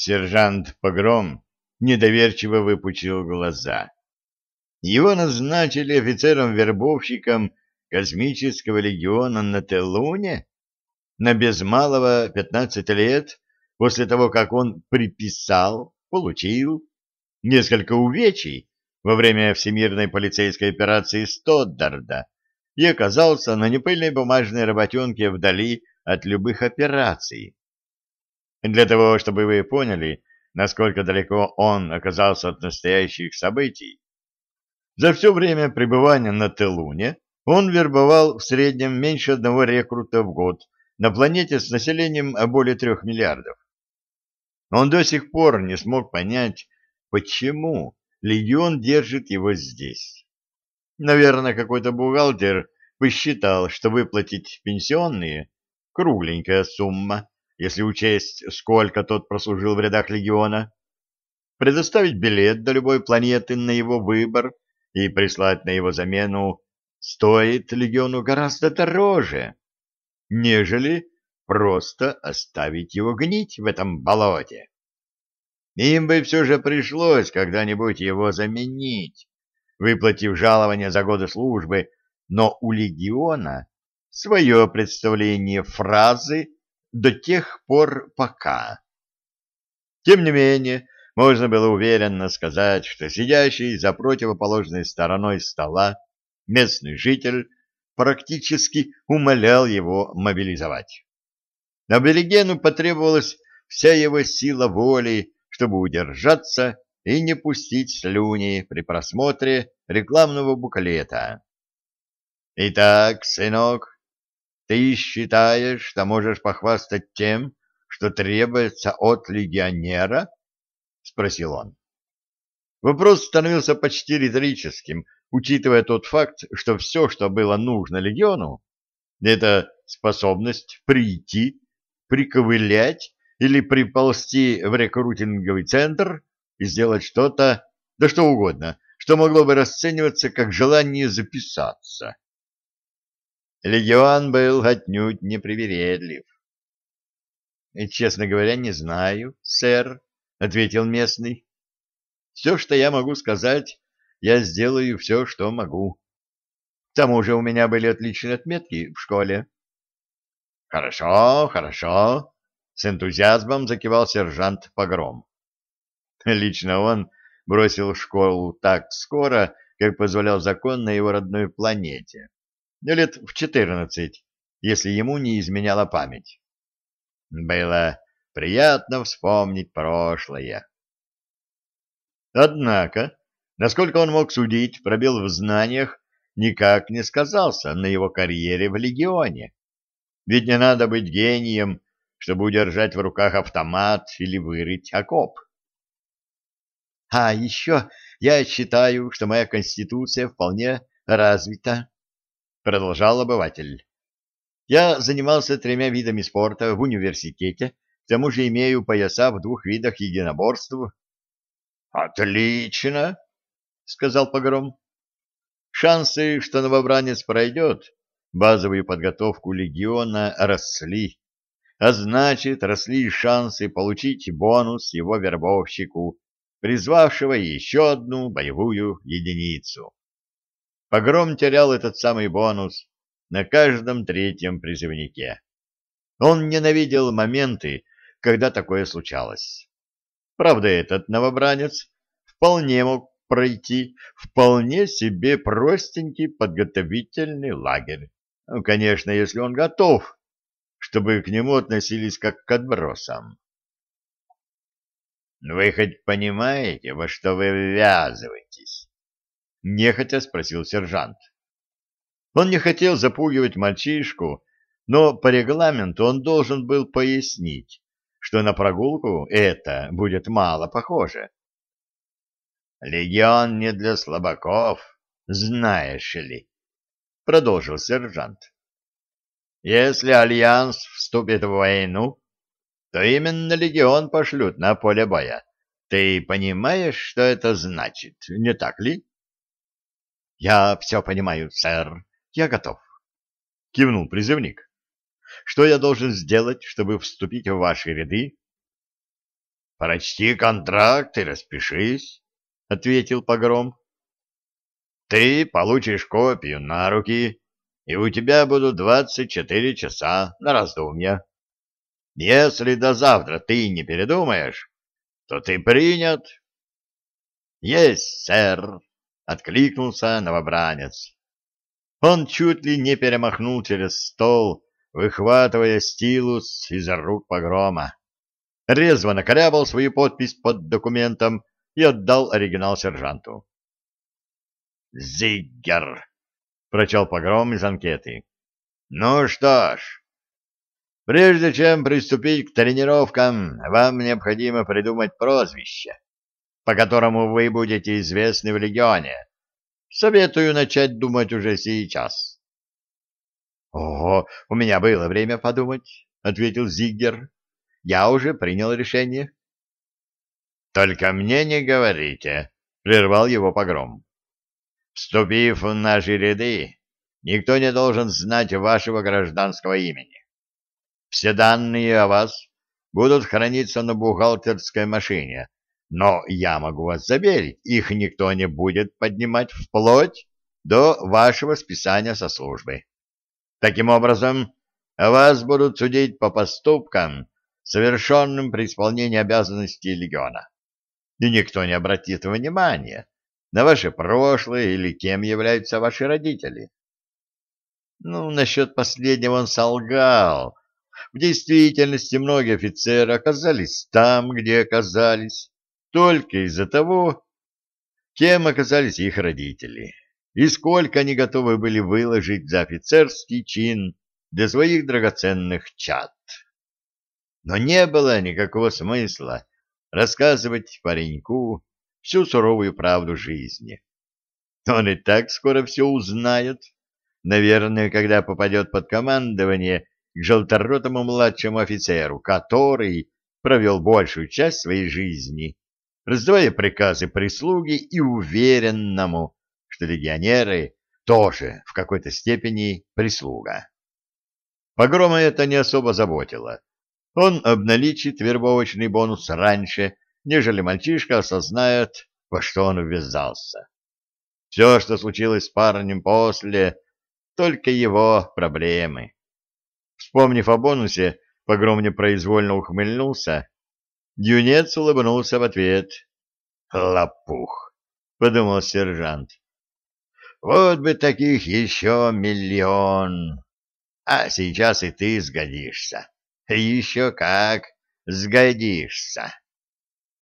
Сержант Погром недоверчиво выпучил глаза. Его назначили офицером-вербовщиком космического легиона на Телуне на без малого 15 лет после того, как он приписал, получил несколько увечий во время всемирной полицейской операции Стоддарда и оказался на непыльной бумажной работенке вдали от любых операций. Для того, чтобы вы поняли, насколько далеко он оказался от настоящих событий, за все время пребывания на Телуне он вербовал в среднем меньше одного рекрута в год на планете с населением более трех миллиардов. Он до сих пор не смог понять, почему легион держит его здесь. Наверное, какой-то бухгалтер посчитал, что выплатить пенсионные — кругленькая сумма, если учесть, сколько тот прослужил в рядах легиона, предоставить билет до любой планеты на его выбор и прислать на его замену стоит легиону гораздо дороже, нежели просто оставить его гнить в этом болоте. Им бы все же пришлось когда-нибудь его заменить, выплатив жалование за годы службы, но у легиона свое представление фразы до тех пор пока. Тем не менее, можно было уверенно сказать, что сидящий за противоположной стороной стола местный житель практически умолял его мобилизовать. Аберегену потребовалась вся его сила воли, чтобы удержаться и не пустить слюни при просмотре рекламного буклета. «Итак, сынок, ты считаешь, что можешь похвастать тем, что требуется от легионера? — спросил он. Вопрос становился почти риторическим, учитывая тот факт, что все, что было нужно легиону, это способность прийти, приковылять или приползти в рекрутинговый центр и сделать что-то, да что угодно, что могло бы расцениваться как желание записаться. Легион был отнюдь непривередлив. — Честно говоря, не знаю, сэр, — ответил местный. — Все, что я могу сказать, я сделаю все, что могу. К тому же у меня были отличные отметки в школе. — Хорошо, хорошо, — с энтузиазмом закивал сержант Погром. Лично он бросил школу так скоро, как позволял закон на его родной планете лет в четырнадцать, если ему не изменяла память. Было приятно вспомнить прошлое. Однако, насколько он мог судить, пробел в знаниях никак не сказался на его карьере в легионе. Ведь не надо быть гением, чтобы удержать в руках автомат или вырыть окоп. А еще я считаю, что моя конституция вполне развита, продолжал обыватель. Я занимался тремя видами спорта в университете, к тому же имею пояса в двух видах единоборств. Отлично, сказал Погром. Шансы, что новобранец пройдет базовую подготовку легиона, росли, а значит, росли шансы получить бонус его вербовщику, призвавшего еще одну боевую единицу. Погром терял этот самый бонус на каждом третьем призывнике. Он ненавидел моменты, когда такое случалось. Правда, этот новобранец вполне мог пройти вполне себе простенький подготовительный лагерь. Ну, конечно, если он готов, чтобы к нему относились как к отбросам. Вы хоть понимаете, во что вы ввязываетесь? — нехотя спросил сержант. Он не хотел запугивать мальчишку, но по регламенту он должен был пояснить, что на прогулку это будет мало похоже. «Легион не для слабаков, знаешь ли», — продолжил сержант. «Если Альянс вступит в войну, то именно легион пошлют на поле боя. Ты понимаешь, что это значит, не так ли?» — Я все понимаю, сэр. Я готов. — кивнул призывник. — Что я должен сделать, чтобы вступить в ваши ряды? — Прочти контракт и распишись, — ответил Погром. — Ты получишь копию на руки, и у тебя будут двадцать четыре часа на раздумья. Если до завтра ты не передумаешь, то ты принят. — Есть, сэр, — откликнулся новобранец. Он чуть ли не перемахнул через стол, выхватывая стилус из рук погрома резво накорябал свою подпись под документом и отдал оригинал сержанту. «Зиггер!» — прочел погром из анкеты. «Ну что ж, прежде чем приступить к тренировкам, вам необходимо придумать прозвище, по которому вы будете известны в Легионе. Советую начать думать уже сейчас». «Ого, у меня было время подумать», — ответил Зиггер. Я уже принял решение. — Только мне не говорите, — прервал его погром. — Вступив в наши ряды, никто не должен знать вашего гражданского имени. Все данные о вас будут храниться на бухгалтерской машине, но я могу вас заверить, их никто не будет поднимать вплоть до вашего списания со службы. Таким образом, вас будут судить по поступкам, совершенным при исполнении обязанностей легиона. И никто не обратит внимания на ваше прошлое или кем являются ваши родители. Ну, насчет последнего он солгал. В действительности многие офицеры оказались там, где оказались, только из-за того, кем оказались их родители, и сколько они готовы были выложить за офицерский чин для своих драгоценных чад. Но не было никакого смысла рассказывать пареньку всю суровую правду жизни. Он и так скоро все узнает. Наверное, когда попадет под командование к желторотому младшему офицеру, который провел большую часть своей жизни, раздавая приказы прислуги и уверенному, что легионеры тоже в какой-то степени прислуга. Погрома это не особо заботило он обналичит вербовочный бонус раньше, нежели мальчишка осознает, во что он ввязался. Все, что случилось с парнем после, только его проблемы. Вспомнив о бонусе, погром непроизвольно ухмыльнулся. Юнец улыбнулся в ответ. «Лопух!» — подумал сержант. «Вот бы таких еще миллион! А сейчас и ты сгодишься!» Еще как сгодишься.